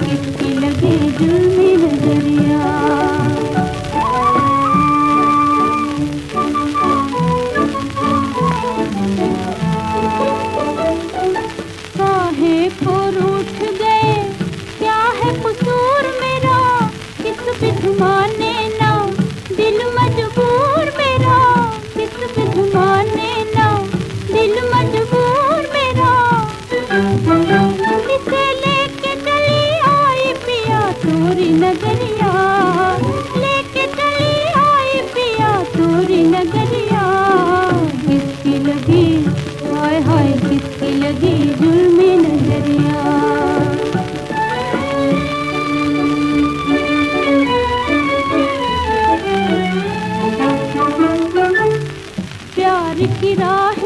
जिसकी लगे दिल में नज़रिया। लगी जुल्मी नज़रिया प्यार की राह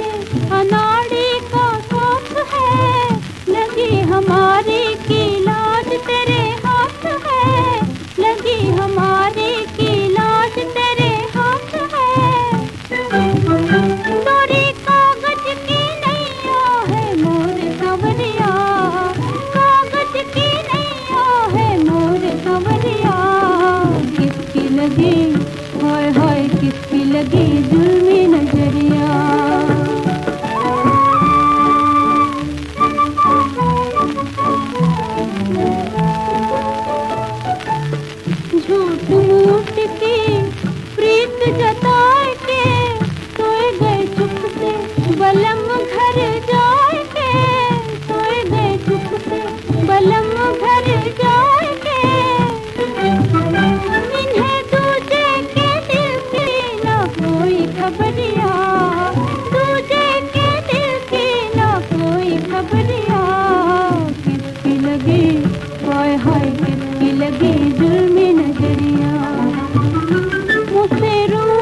अनाड़ी का साथ है लगी हमारी हाय हाय किसकी लगी जुल्मी नज़रिया हाय किसकी लगी जुल्मी नज़रिया। मुझसे रू